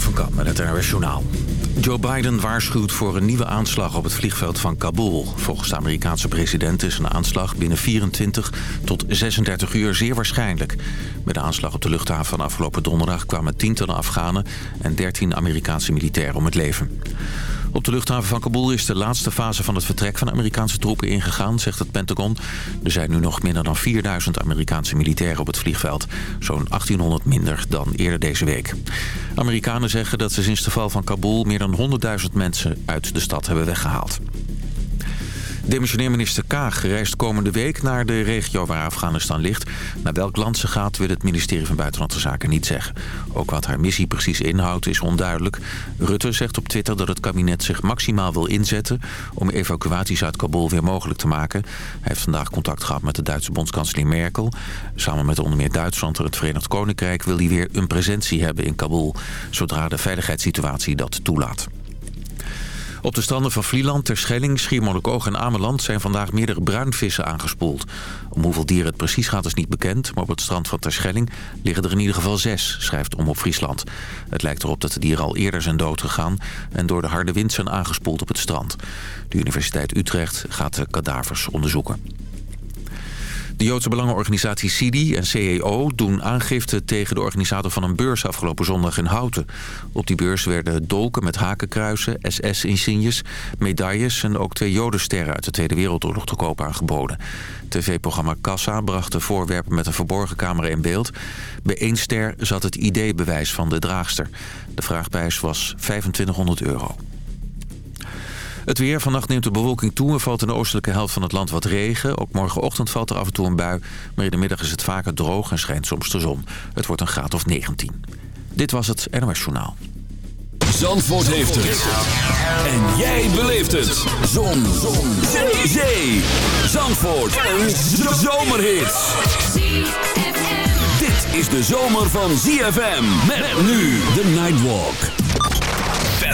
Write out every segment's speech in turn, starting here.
Van met het NRS. Joe Biden waarschuwt voor een nieuwe aanslag op het vliegveld van Kabul. Volgens de Amerikaanse president is een aanslag binnen 24 tot 36 uur zeer waarschijnlijk. Bij de aanslag op de luchthaven van afgelopen donderdag kwamen tientallen Afghanen... en 13 Amerikaanse militairen om het leven. Op de luchthaven van Kabul is de laatste fase van het vertrek van Amerikaanse troepen ingegaan, zegt het Pentagon. Er zijn nu nog minder dan 4000 Amerikaanse militairen op het vliegveld. Zo'n 1800 minder dan eerder deze week. Amerikanen zeggen dat ze sinds de val van Kabul meer dan 100.000 mensen uit de stad hebben weggehaald. Demissionair minister Kaag reist komende week naar de regio waar Afghanistan ligt. Naar welk land ze gaat wil het ministerie van Buitenlandse Zaken niet zeggen. Ook wat haar missie precies inhoudt is onduidelijk. Rutte zegt op Twitter dat het kabinet zich maximaal wil inzetten... om evacuaties uit Kabul weer mogelijk te maken. Hij heeft vandaag contact gehad met de Duitse bondskanselier Merkel. Samen met onder meer Duitsland en het Verenigd Koninkrijk... wil hij weer een presentie hebben in Kabul... zodra de veiligheidssituatie dat toelaat. Op de stranden van Vlieland, Terschelling, Schiermonnikoog en Ameland... zijn vandaag meerdere bruinvissen aangespoeld. Om hoeveel dieren het precies gaat is niet bekend... maar op het strand van Terschelling liggen er in ieder geval zes, schrijft Omroep Friesland. Het lijkt erop dat de dieren al eerder zijn doodgegaan... en door de harde wind zijn aangespoeld op het strand. De Universiteit Utrecht gaat de kadavers onderzoeken. De Joodse belangenorganisatie CIDI en CEO doen aangifte tegen de organisator van een beurs afgelopen zondag in Houten. Op die beurs werden dolken met hakenkruisen, SS-insignes, medailles en ook twee jodensterren uit de Tweede Wereldoorlog te koop aangeboden. TV-programma Kassa bracht de voorwerpen met een verborgen camera in beeld. Bij één ster zat het ID-bewijs van de draagster. De vraagprijs was 2500 euro. Het weer. Vannacht neemt de bewolking toe en valt in de oostelijke helft van het land wat regen. Ook morgenochtend valt er af en toe een bui. Maar in de middag is het vaker droog en schijnt soms de zon. Het wordt een graad of 19. Dit was het NOS Journaal. Zandvoort heeft het. En jij beleeft het. Zon. zon. Zee. Zee. Zandvoort. Een zomerhit. Dit is de zomer van ZFM. Met nu de Nightwalk.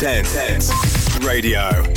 10, 10. Radio.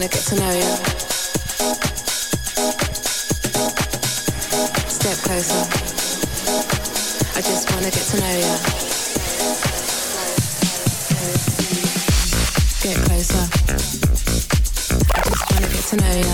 trying to get to know you. Step closer. I just wanna get to know you. Get closer. I just wanna get to know you.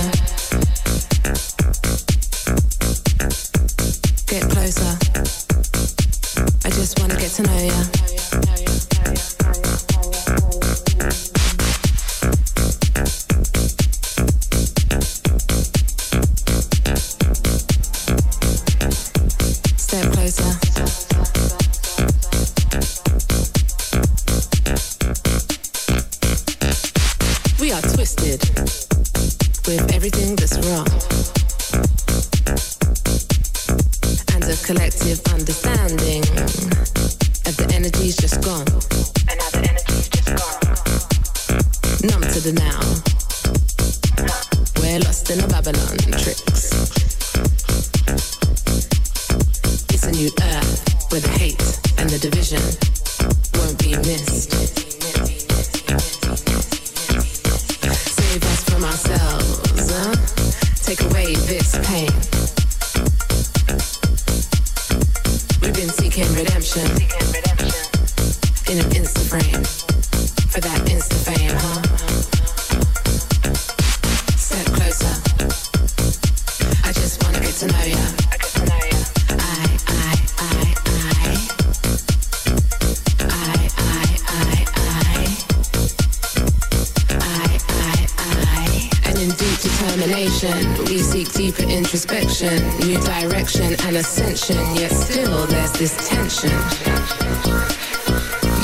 determination. We seek deeper introspection, new direction and ascension. Yet still there's this tension.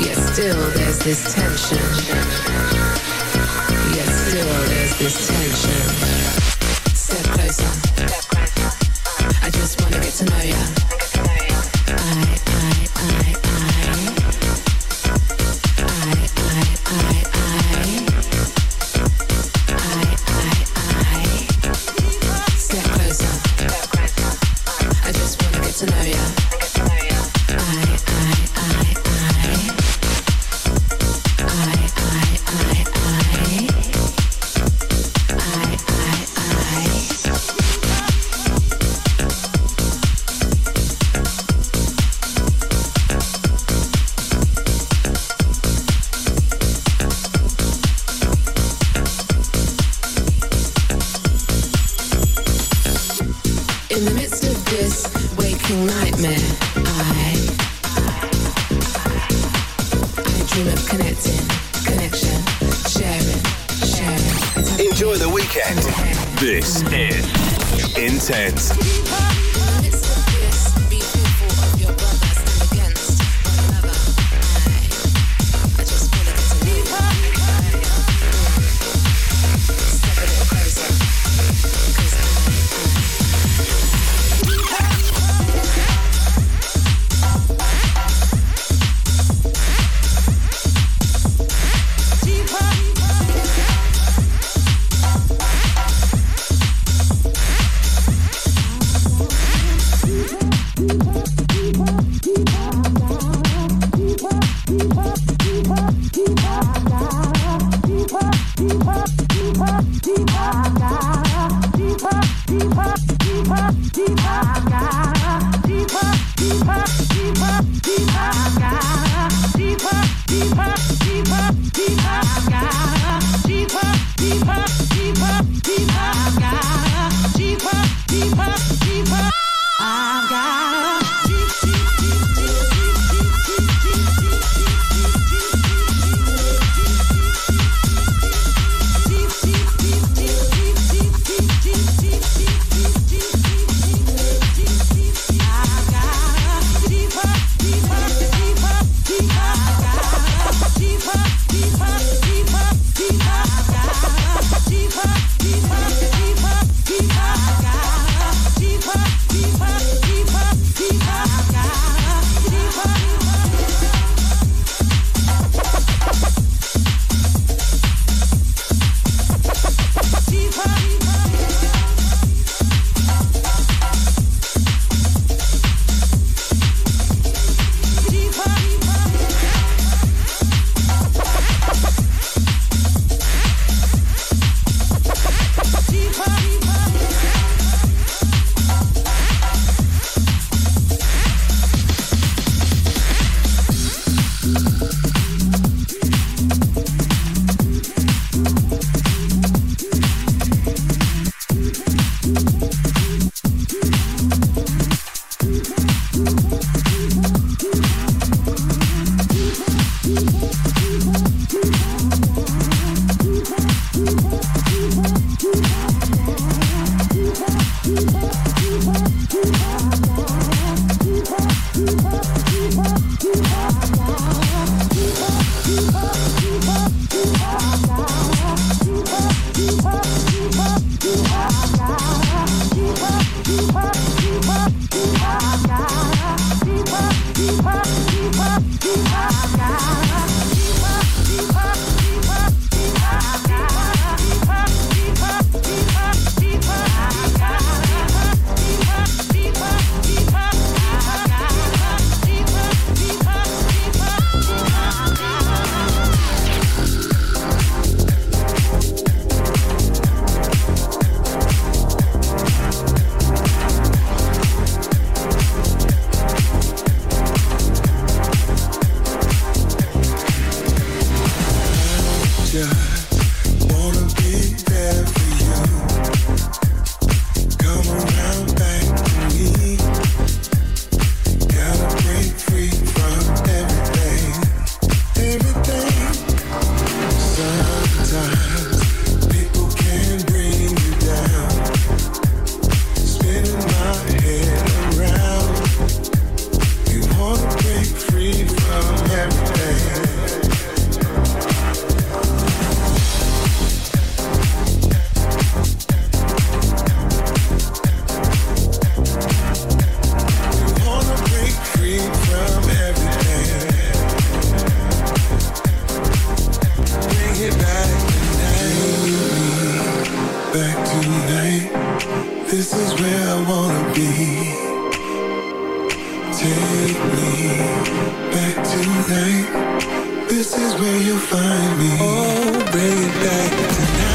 Yet still there's this tension. Yet still there's this tension. Step closer. I just wanna get to know ya. Thank tonight. This is where you find me. Oh, bring it back tonight.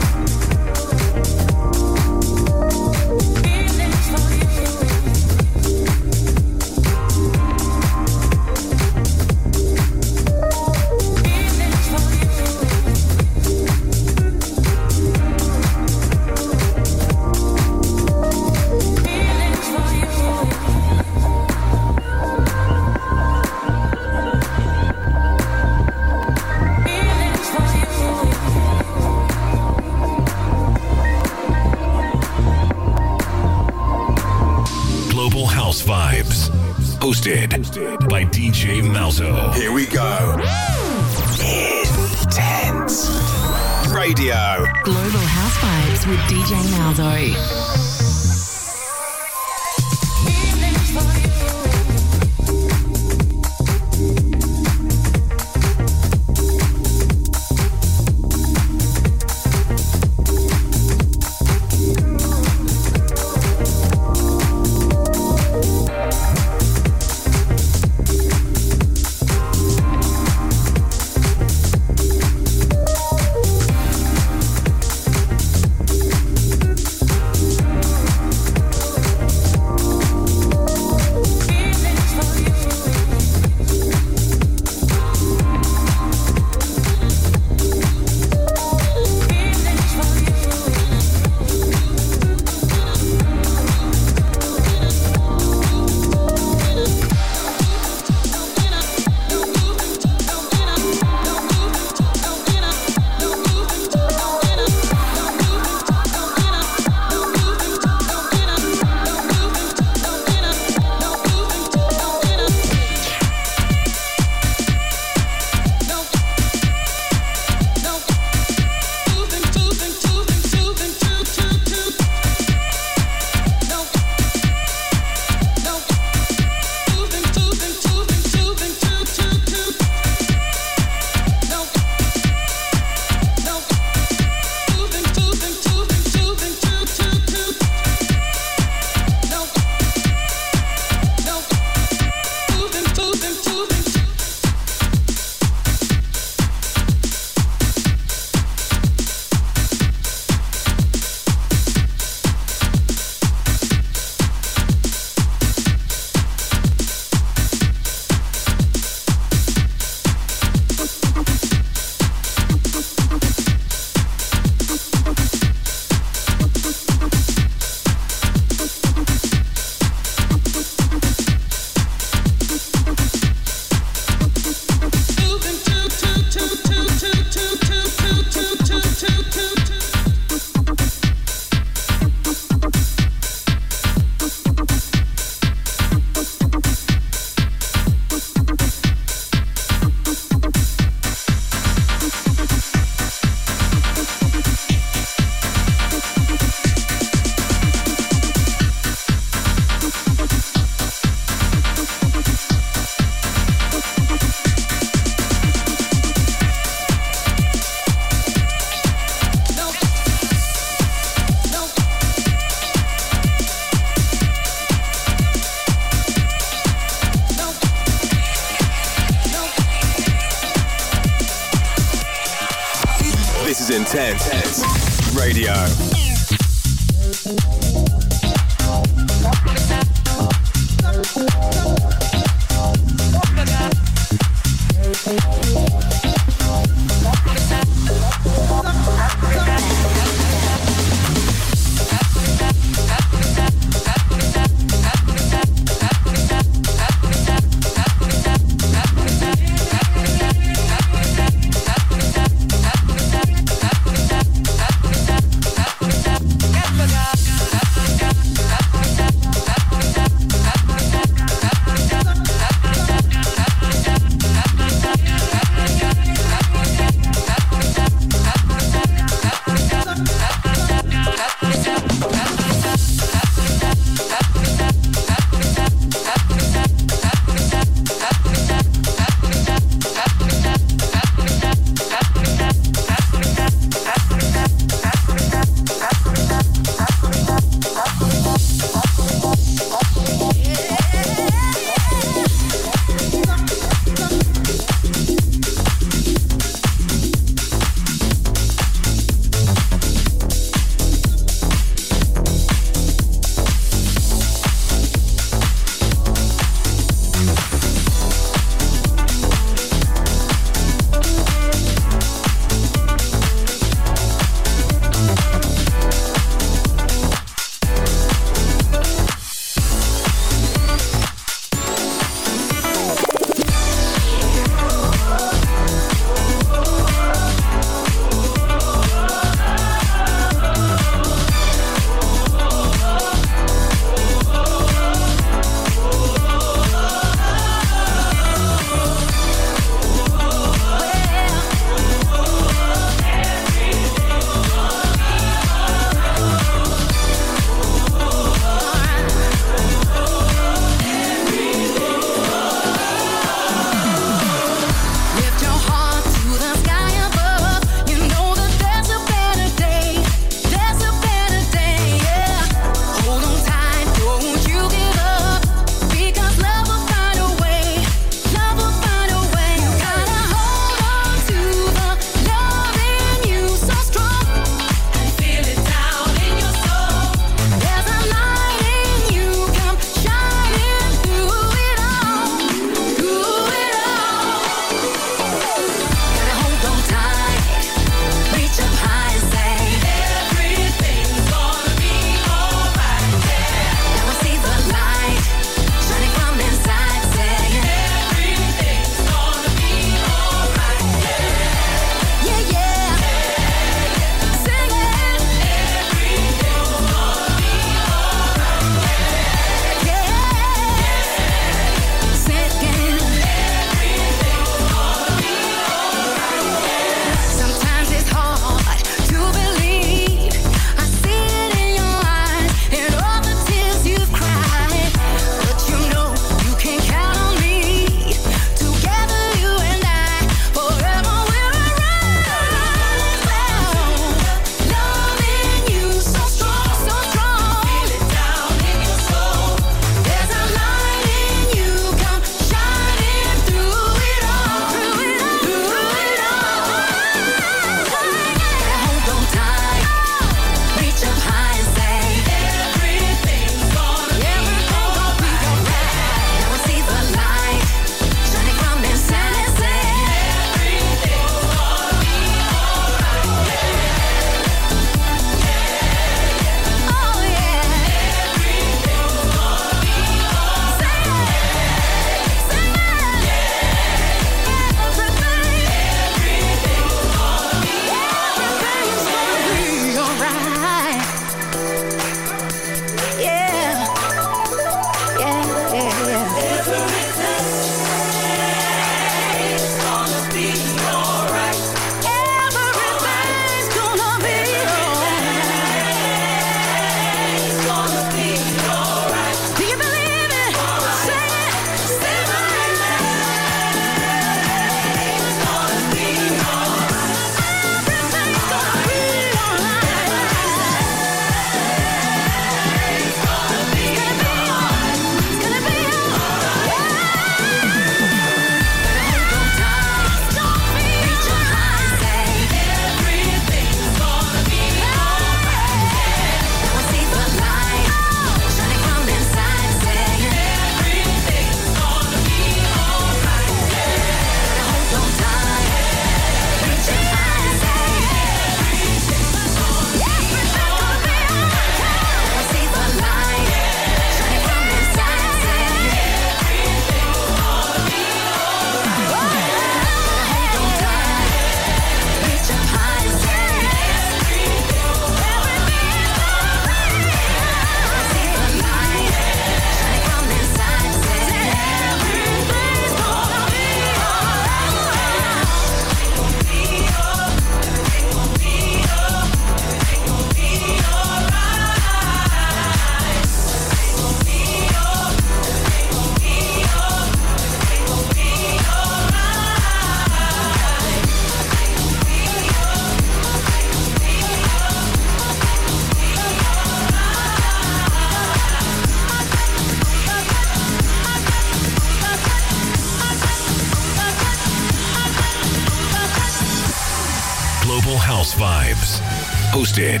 Hosted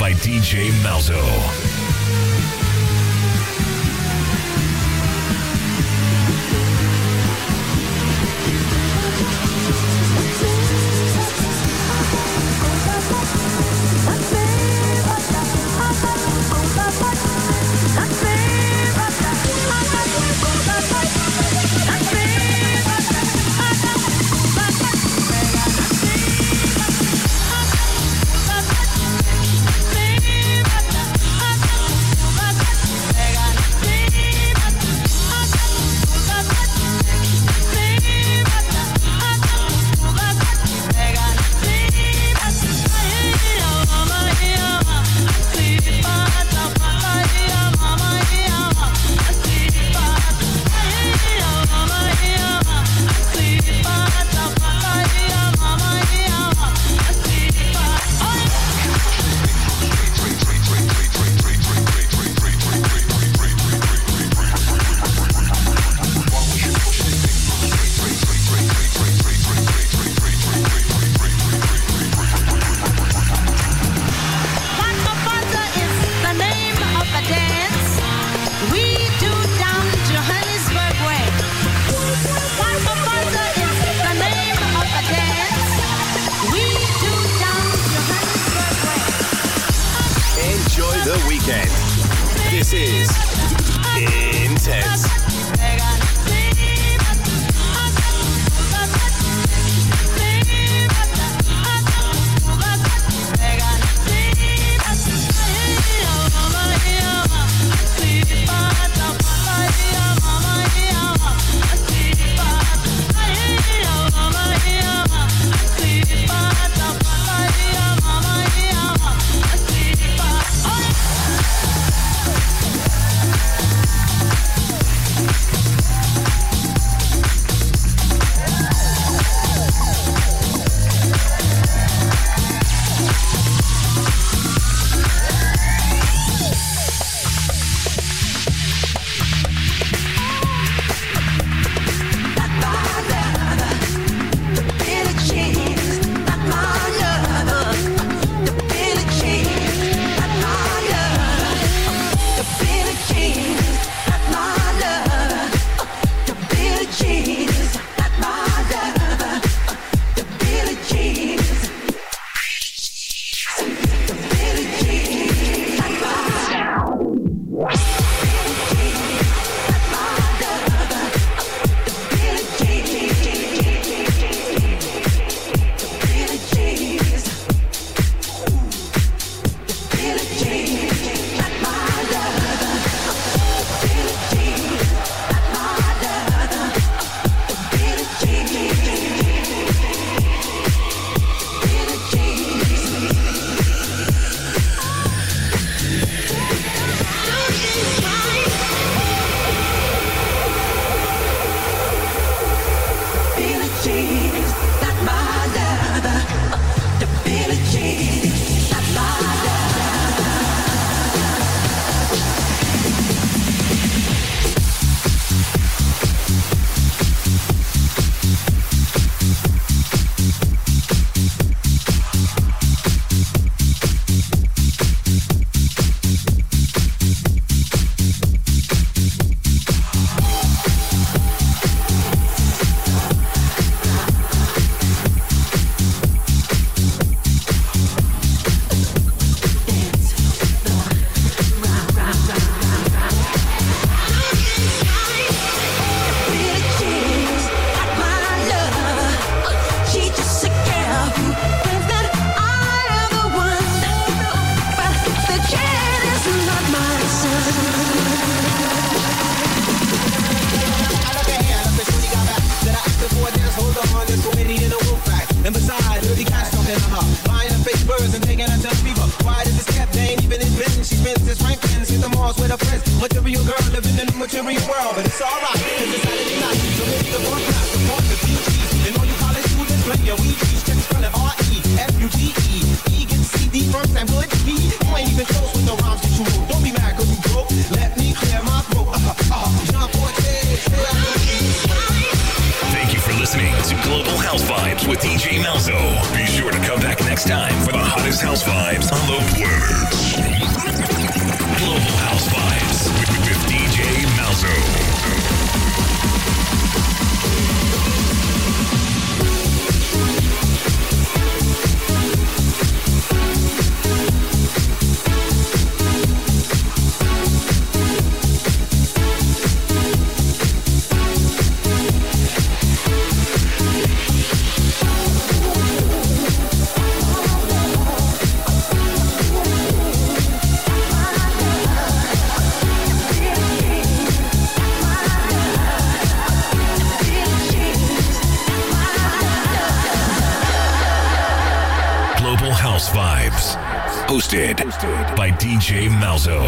by DJ Malzo. This is Intense. Malzo.